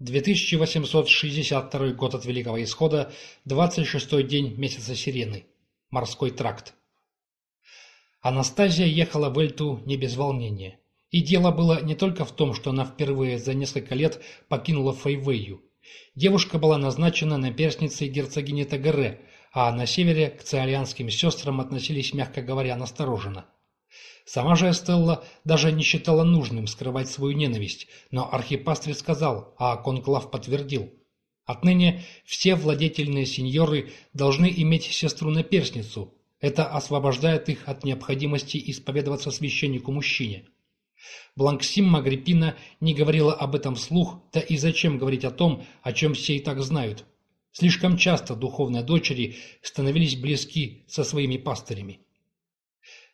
2862 год от Великого Исхода, 26-й день месяца Сирены. Морской тракт. Анастазия ехала в Эльту не без волнения. И дело было не только в том, что она впервые за несколько лет покинула Фейвею. Девушка была назначена наперсницей герцогини Тагаре, а на севере к циолианским сестрам относились, мягко говоря, настороженно. Сама же Эстелла даже не считала нужным скрывать свою ненависть, но архипастырь сказал, а конклав подтвердил. Отныне все владетельные сеньоры должны иметь сестру-наперсницу. Это освобождает их от необходимости исповедоваться священнику-мужчине. Бланксим Агриппина не говорила об этом вслух, да и зачем говорить о том, о чем все и так знают. Слишком часто духовные дочери становились близки со своими пастырями.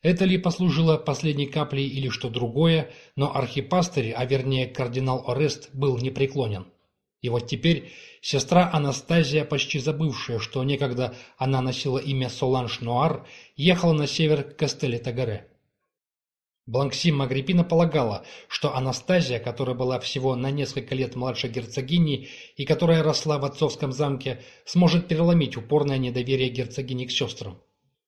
Это ли послужило последней каплей или что другое, но архипастырь, а вернее кардинал Орест, был непреклонен. И вот теперь сестра Анастазия, почти забывшая, что некогда она носила имя Соланж Нуар, ехала на север к Кастеле-Тагаре. Бланксим Агриппина полагала, что Анастазия, которая была всего на несколько лет младше герцогини и которая росла в отцовском замке, сможет переломить упорное недоверие герцогини к сестрам.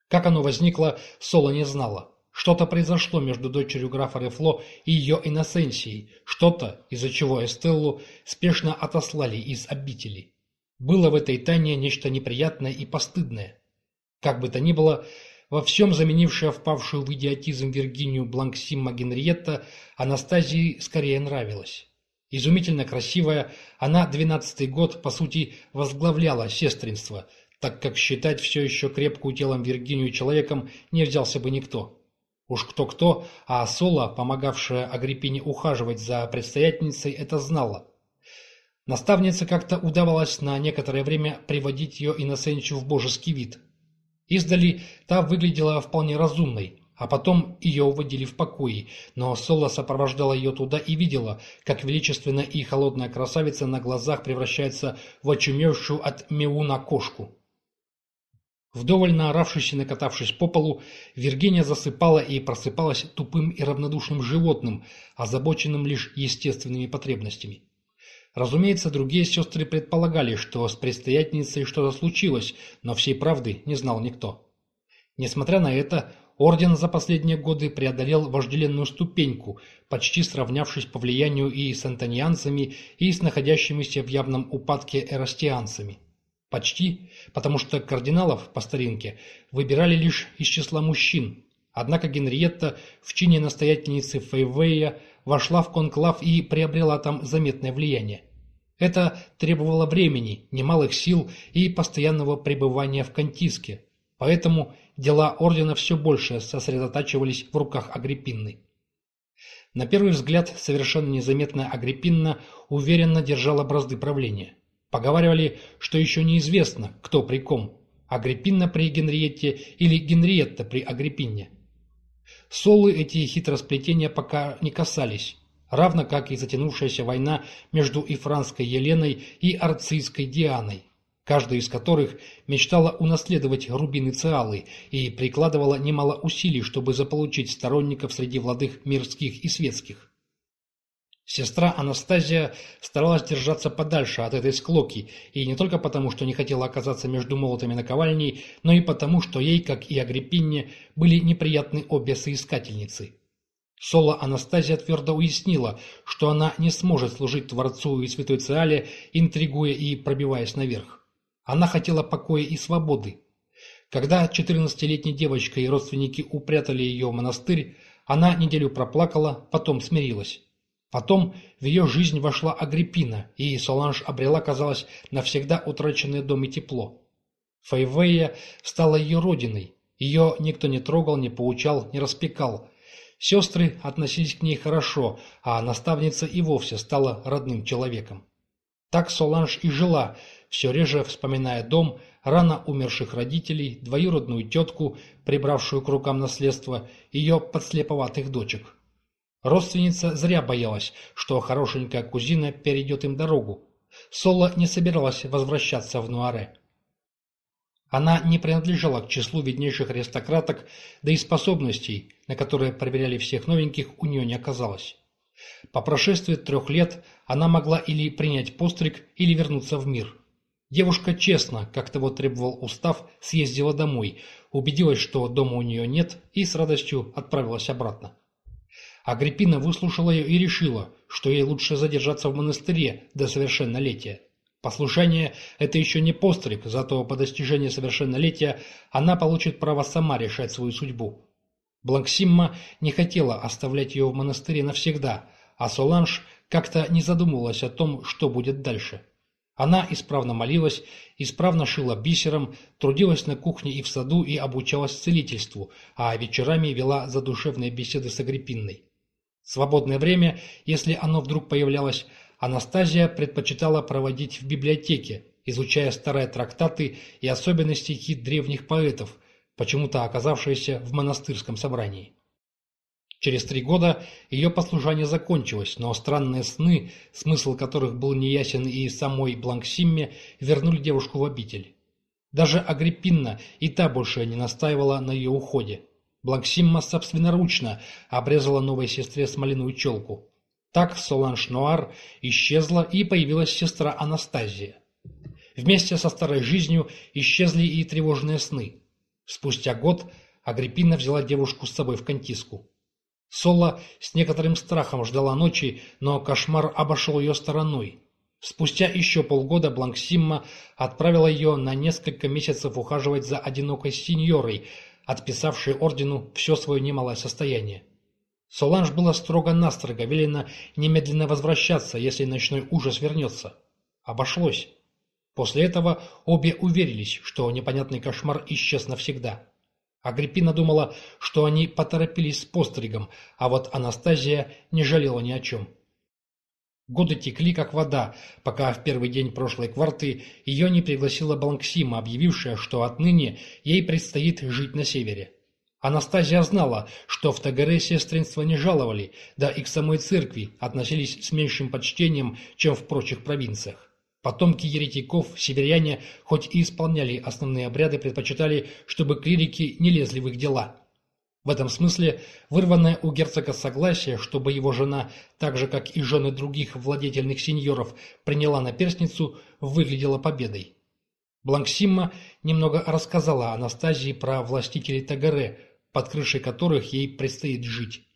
Как оно возникло, Соло не знала. Что-то произошло между дочерью графа Рефло и ее иносенсией, что-то, из-за чего Эстеллу спешно отослали из обители. Было в этой тайне нечто неприятное и постыдное. Как бы то ни было, во всем заменившая впавшую в идиотизм Виргинию Бланксима Генриетта Анастазии скорее нравилась. Изумительно красивая, она двенадцатый год, по сути, возглавляла сестринство – так как считать все еще крепкую телом Виргинию человеком не взялся бы никто. Уж кто-кто, а Соло, помогавшая Агриппине ухаживать за предстоятельницей, это знала. Наставнице как-то удавалось на некоторое время приводить ее Инносенчу в божеский вид. Издали та выглядела вполне разумной, а потом ее уводили в покои, но Соло сопровождала ее туда и видела, как величественная и холодная красавица на глазах превращается в очумевшую от Меуна кошку. Вдоволь наоравшись и накатавшись по полу, Виргиния засыпала и просыпалась тупым и равнодушным животным, озабоченным лишь естественными потребностями. Разумеется, другие сестры предполагали, что с предстоятельницей что-то случилось, но всей правды не знал никто. Несмотря на это, орден за последние годы преодолел вожделенную ступеньку, почти сравнявшись по влиянию и с антонианцами, и с находящимися в явном упадке эрастианцами. Почти, потому что кардиналов по старинке выбирали лишь из числа мужчин. Однако Генриетта в чине настоятельницы Фейвея вошла в конклав и приобрела там заметное влияние. Это требовало времени, немалых сил и постоянного пребывания в Кантиске, поэтому дела ордена все больше сосредотачивались в руках Агриппинны. На первый взгляд, совершенно незаметная Агриппинна уверенно держала бразды правления. Поговаривали, что еще неизвестно, кто при ком – Агриппина при Генриетте или Генриетта при Агриппине. Солы эти хитросплетения пока не касались, равно как и затянувшаяся война между Ифранской Еленой и Арцийской Дианой, каждая из которых мечтала унаследовать рубины Циалы и прикладывала немало усилий, чтобы заполучить сторонников среди владых мирских и светских. Сестра Анастазия старалась держаться подальше от этой склоки, и не только потому, что не хотела оказаться между молотами наковальней, но и потому, что ей, как и Агриппине, были неприятны обе соискательницы. Соло Анастазия твердо уяснила, что она не сможет служить Творцу и Святой Циале, интригуя и пробиваясь наверх. Она хотела покоя и свободы. Когда четырнадцатилетней девочкой и родственники упрятали ее в монастырь, она неделю проплакала, потом смирилась. Потом в ее жизнь вошла Агриппина, и Соланж обрела, казалось, навсегда утраченное дом и тепло. Фейвея стала ее родиной. Ее никто не трогал, не поучал, не распекал. Сестры относились к ней хорошо, а наставница и вовсе стала родным человеком. Так Соланж и жила, все реже вспоминая дом, рано умерших родителей, двоюродную тетку, прибравшую к рукам наследство, ее подслеповатых дочек. Родственница зря боялась, что хорошенькая кузина перейдет им дорогу. Соло не собиралась возвращаться в Нуаре. Она не принадлежала к числу виднейших аристократок, да и способностей, на которые проверяли всех новеньких, у нее не оказалось. По прошествии трех лет она могла или принять постриг, или вернуться в мир. Девушка честно, как того требовал устав, съездила домой, убедилась, что дома у нее нет, и с радостью отправилась обратно. Агриппина выслушала ее и решила, что ей лучше задержаться в монастыре до совершеннолетия. Послушание – это еще не постриг, зато по достижении совершеннолетия она получит право сама решать свою судьбу. Бланксимма не хотела оставлять ее в монастыре навсегда, а Соланж как-то не задумывалась о том, что будет дальше. Она исправно молилась, исправно шила бисером, трудилась на кухне и в саду и обучалась целительству, а вечерами вела задушевные беседы с Свободное время, если оно вдруг появлялось, Анастазия предпочитала проводить в библиотеке, изучая старые трактаты и особенно стихи древних поэтов, почему-то оказавшиеся в монастырском собрании. Через три года ее послушание закончилось, но странные сны, смысл которых был неясен и самой Бланксимме, вернули девушку в обитель. Даже Агриппинна и та больше не настаивала на ее уходе. Бланксимма собственноручно обрезала новой сестре смоляную челку. Так Соланж Нуар исчезла и появилась сестра Анастазия. Вместе со старой жизнью исчезли и тревожные сны. Спустя год Агриппина взяла девушку с собой в Кантиску. Соло с некоторым страхом ждала ночи, но кошмар обошел ее стороной. Спустя еще полгода Бланксимма отправила ее на несколько месяцев ухаживать за одинокой сеньорой, отписавшей ордену все свое немалое состояние. Соланж было строго-настрого велено немедленно возвращаться, если ночной ужас вернется. Обошлось. После этого обе уверились, что непонятный кошмар исчез навсегда. Агриппина думала, что они поторопились с постригом, а вот Анастазия не жалела ни о чем. Годы текли, как вода, пока в первый день прошлой кварты ее не пригласила Баланксима, объявившая, что отныне ей предстоит жить на севере. Анастазия знала, что в Тагаре сестринство не жаловали, да и к самой церкви относились с меньшим почтением, чем в прочих провинциях. Потомки еретиков, северяне, хоть и исполняли основные обряды, предпочитали, чтобы клирики не лезли в их дела. В этом смысле вырванное у герцога согласие, чтобы его жена, так же как и жены других владетельных сеньоров, приняла наперстницу, выглядело победой. Бланксимма немного рассказала Анастазии про властителей Тагаре, под крышей которых ей предстоит жить.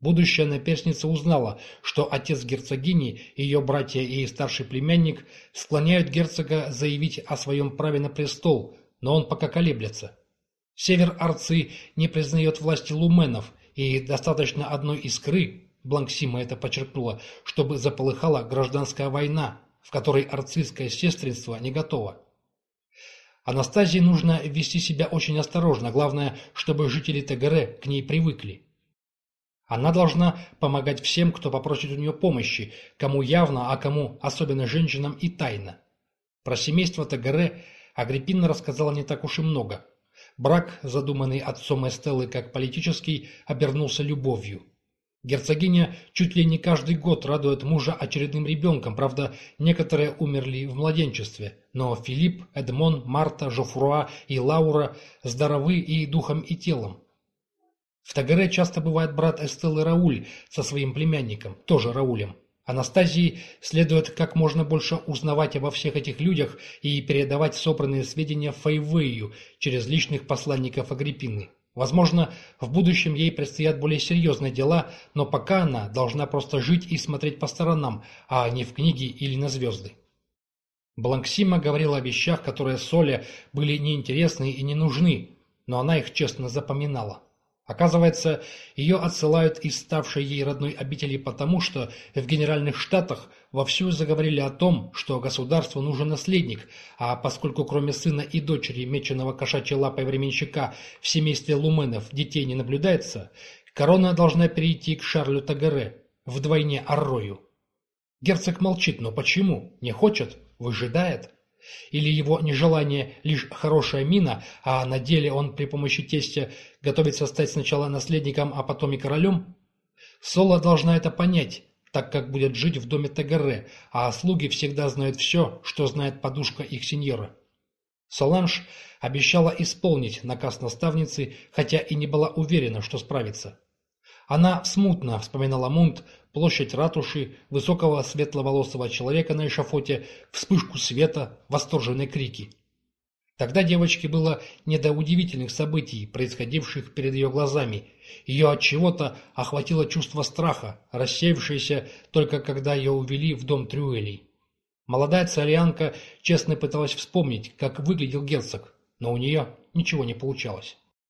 Будущая наперсница узнала, что отец герцогини, ее братья и старший племянник склоняют герцога заявить о своем праве на престол, но он пока колеблется. Север Арцы не признает власти луменов, и достаточно одной искры, Бланксима это подчеркнула, чтобы заполыхала гражданская война, в которой арцистское сестринство не готово. Анастазии нужно вести себя очень осторожно, главное, чтобы жители ТГР к ней привыкли. Она должна помогать всем, кто попросит у нее помощи, кому явно, а кому, особенно женщинам, и тайно. Про семейство Тагаре Агриппина рассказала не так уж и много. Брак, задуманный отцом Эстеллы как политический, обернулся любовью. Герцогиня чуть ли не каждый год радует мужа очередным ребенком, правда, некоторые умерли в младенчестве, но Филипп, Эдмон, Марта, Жофруа и Лаура здоровы и духом, и телом. В Тагаре часто бывает брат Эстеллы Рауль со своим племянником, тоже Раулем. Анастазии следует как можно больше узнавать обо всех этих людях и передавать собранные сведения Фейвею через личных посланников Агриппины. Возможно, в будущем ей предстоят более серьезные дела, но пока она должна просто жить и смотреть по сторонам, а не в книги или на звезды. Бланксима говорила о вещах, которые Соле были неинтересны и не нужны, но она их честно запоминала. Оказывается, ее отсылают из ставшей ей родной обители потому, что в Генеральных Штатах вовсю заговорили о том, что государству нужен наследник, а поскольку кроме сына и дочери, меченого кошачьей лапой временщика, в семействе Луменов детей не наблюдается, корона должна перейти к Шарлю Тагаре, вдвойне Аррою. Герцог молчит, но почему? Не хочет? Выжидает? Или его нежелание лишь хорошая мина, а на деле он при помощи тестя готовится стать сначала наследником, а потом и королем? Соло должна это понять, так как будет жить в доме Тагаре, а слуги всегда знают все, что знает подушка их сеньора. Соланж обещала исполнить наказ наставницы, хотя и не была уверена, что справится. Она смутно вспоминала Мунт, площадь ратуши, высокого светловолосого человека на эшафоте, вспышку света, восторженные крики. Тогда девочке было не до удивительных событий, происходивших перед ее глазами. Ее от чего-то охватило чувство страха, рассеявшееся только когда ее увели в дом Трюэлей. Молодая царианка честно пыталась вспомнить, как выглядел герцог, но у нее ничего не получалось.